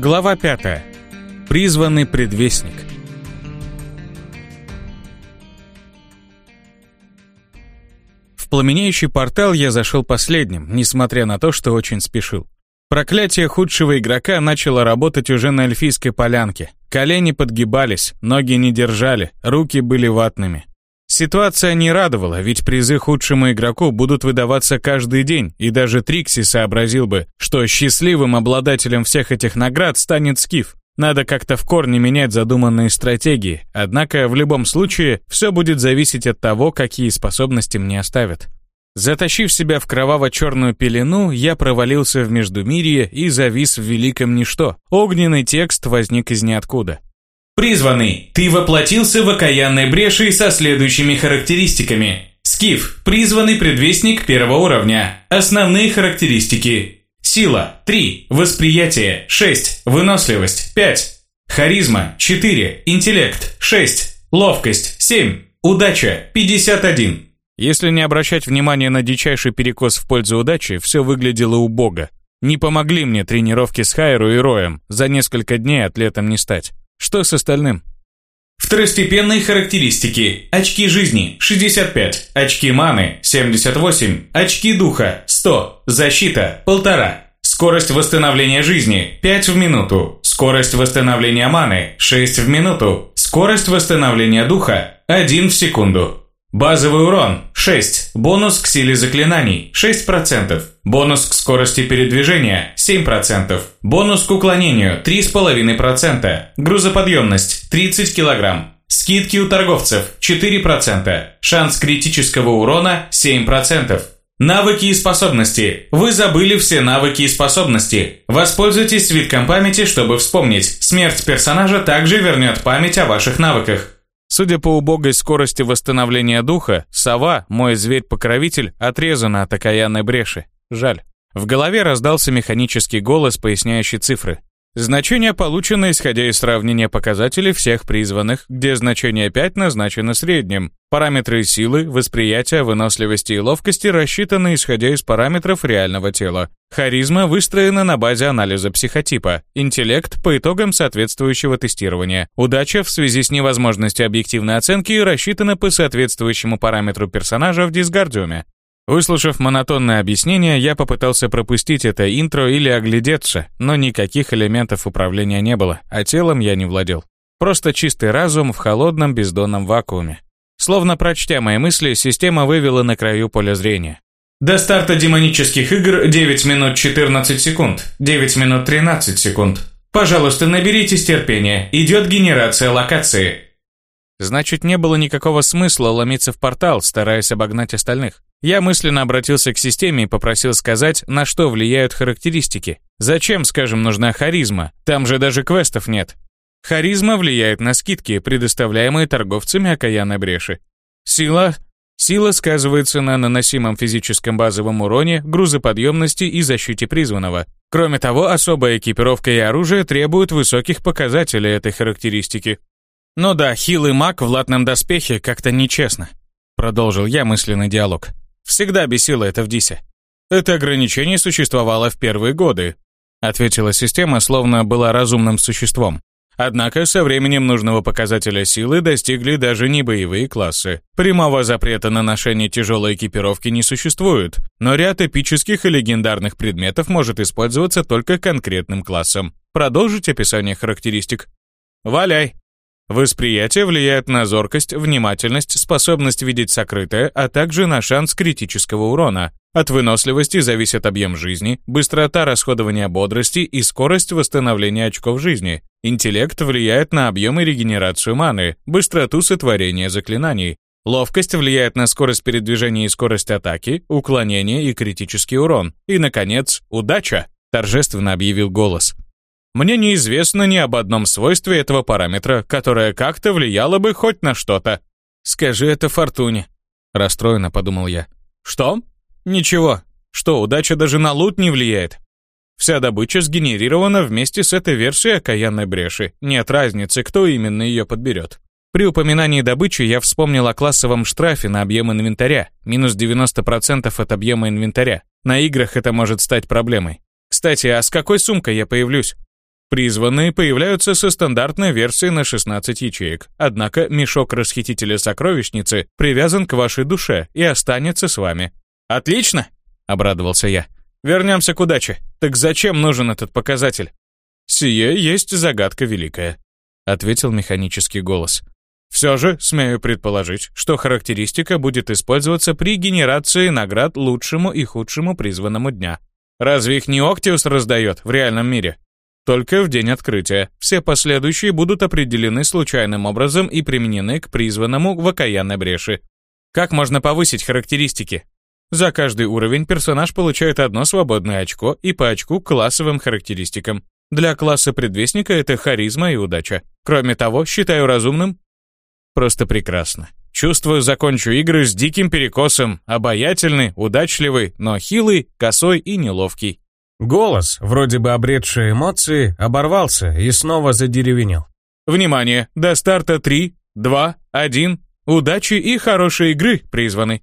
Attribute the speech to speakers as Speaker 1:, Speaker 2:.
Speaker 1: Глава 5. Призванный предвестник. В пламенеющий портал я зашел последним, несмотря на то, что очень спешил. Проклятие худшего игрока начало работать уже на эльфийской полянке. Колени подгибались, ноги не держали, руки были ватными. Ситуация не радовала, ведь призы худшему игроку будут выдаваться каждый день, и даже Трикси сообразил бы, что счастливым обладателем всех этих наград станет Скиф. Надо как-то в корне менять задуманные стратегии, однако в любом случае все будет зависеть от того, какие способности мне оставят. Затащив себя в кроваво-черную пелену, я провалился в Междумирье и завис в великом ничто. Огненный текст возник из ниоткуда.
Speaker 2: Призванный. Ты воплотился в окаянной бреши со следующими характеристиками. Скиф. Призванный предвестник первого уровня. Основные характеристики. Сила – 3. Восприятие – 6. Выносливость – 5. Харизма – 4. Интеллект – 6. Ловкость – 7. Удача – 51.
Speaker 1: Если не обращать внимания на дичайший перекос в пользу удачи, все выглядело убого. Не помогли мне тренировки с Хайру и Роем, за несколько дней атлетом не стать. Что с остальным?
Speaker 2: Второстепенные характеристики. Очки жизни – 65, очки маны – 78, очки духа – 100, защита – 1,5, скорость восстановления жизни – 5 в минуту, скорость восстановления маны – 6 в минуту, скорость восстановления духа – 1 в секунду. Базовый урон – 6, бонус к силе заклинаний – 6%, бонус к скорости передвижения – 7%, бонус к уклонению – 3,5%, грузоподъемность – 30 кг, скидки у торговцев – 4%, шанс критического урона – 7%. Навыки и способности. Вы забыли все навыки и способности. Воспользуйтесь свитком памяти, чтобы вспомнить. Смерть персонажа также вернет память о ваших навыках.
Speaker 1: Судя по убогой скорости восстановления духа, сова, мой зверь-покровитель, отрезана от окаянной бреши. Жаль. В голове раздался механический голос, поясняющий цифры. Значение получено, исходя из сравнения показателей всех призванных, где значение 5 назначено средним. Параметры силы, восприятия, выносливости и ловкости рассчитаны, исходя из параметров реального тела. Харизма выстроена на базе анализа психотипа. Интеллект по итогам соответствующего тестирования. Удача в связи с невозможностью объективной оценки рассчитана по соответствующему параметру персонажа в дисгардиуме. Выслушав монотонное объяснение, я попытался пропустить это интро или оглядеться, но никаких элементов управления не было, а телом я не владел. Просто чистый разум в холодном бездонном вакууме. Словно прочтя мои мысли, система вывела на краю поля зрения.
Speaker 2: До старта демонических игр 9 минут 14 секунд, 9 минут 13 секунд. Пожалуйста, наберитесь терпения, идет генерация локации.
Speaker 1: Значит, не было никакого смысла ломиться в портал, стараясь обогнать остальных. Я мысленно обратился к системе и попросил сказать, на что влияют характеристики. Зачем, скажем, нужна харизма? Там же даже квестов нет. Харизма влияет на скидки, предоставляемые торговцами окаянной бреши. Сила Сила сказывается на наносимом физическом базовом уроне, грузоподъемности и защите призванного. Кроме того, особая экипировка и оружие требуют высоких показателей этой характеристики. Ну да, хилый маг в латном доспехе как-то нечестно. Продолжил я мысленный диалог. Всегда бесило это в Дисе. Это ограничение существовало в первые годы, ответила система, словно была разумным существом. Однако со временем нужного показателя силы достигли даже не боевые классы. Прямого запрета на ношение тяжелой экипировки не существует, но ряд эпических и легендарных предметов может использоваться только конкретным классом. Продолжить описание характеристик. Валяй! Восприятие влияет на зоркость, внимательность, способность видеть сокрытое, а также на шанс критического урона. От выносливости зависит объем жизни, быстрота расходования бодрости и скорость восстановления очков жизни. Интеллект влияет на объем и регенерацию маны, быстроту сотворения заклинаний. Ловкость влияет на скорость передвижения и скорость атаки, уклонение и критический урон. И, наконец, удача, торжественно объявил голос. Мне неизвестно ни об одном свойстве этого параметра, которое как-то влияло бы хоть на что-то. Скажи это Фортуне. Расстроенно подумал я. Что? Ничего. Что, удача даже на лут не влияет? Вся добыча сгенерирована вместе с этой версией окаянной бреши. Нет разницы, кто именно ее подберет. При упоминании добычи я вспомнил о классовом штрафе на объем инвентаря, минус 90% от объема инвентаря. На играх это может стать проблемой. Кстати, а с какой сумкой я появлюсь? Призванные появляются со стандартной версией на 16 ячеек, однако мешок расхитителя сокровищницы привязан к вашей душе и останется с вами. «Отлично!» — обрадовался я. «Вернемся к удаче. Так зачем нужен этот показатель?» «Сие есть загадка великая», — ответил механический голос. Все же, смею предположить, что характеристика будет использоваться при генерации наград лучшему и худшему призванному дня. Разве их не Октиус раздает в реальном мире? Только в день открытия. Все последующие будут определены случайным образом и применены к призванному в окаянной бреши. Как можно повысить характеристики? За каждый уровень персонаж получает одно свободное очко и по очку классовым характеристикам. Для класса предвестника это харизма и удача. Кроме того, считаю разумным Просто прекрасно. Чувствую, закончу игры с диким перекосом, обаятельный, удачливый, но хилый, косой и неловкий.
Speaker 3: Голос, вроде бы обретший эмоции, оборвался и снова задеревенел.
Speaker 1: Внимание! До старта 3, 2, 1. Удачи и хорошей игры призваны.